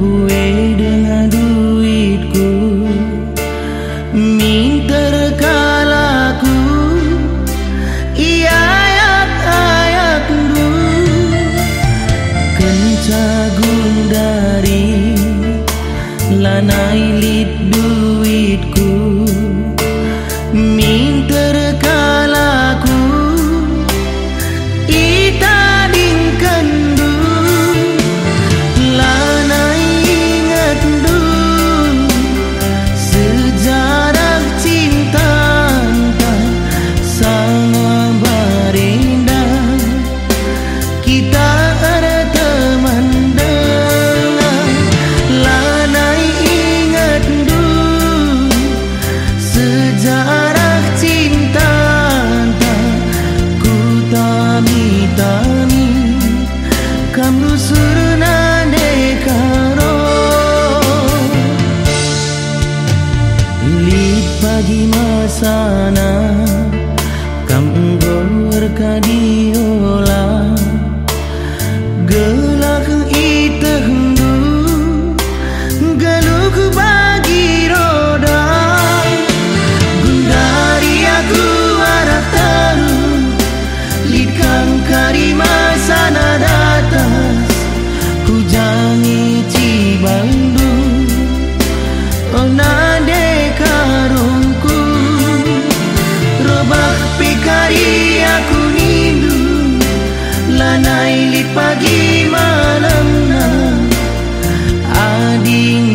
buổi đường I'm losing sana'y lipag imanam na. Ading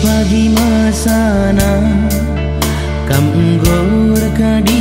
pagi masana kam gor kadi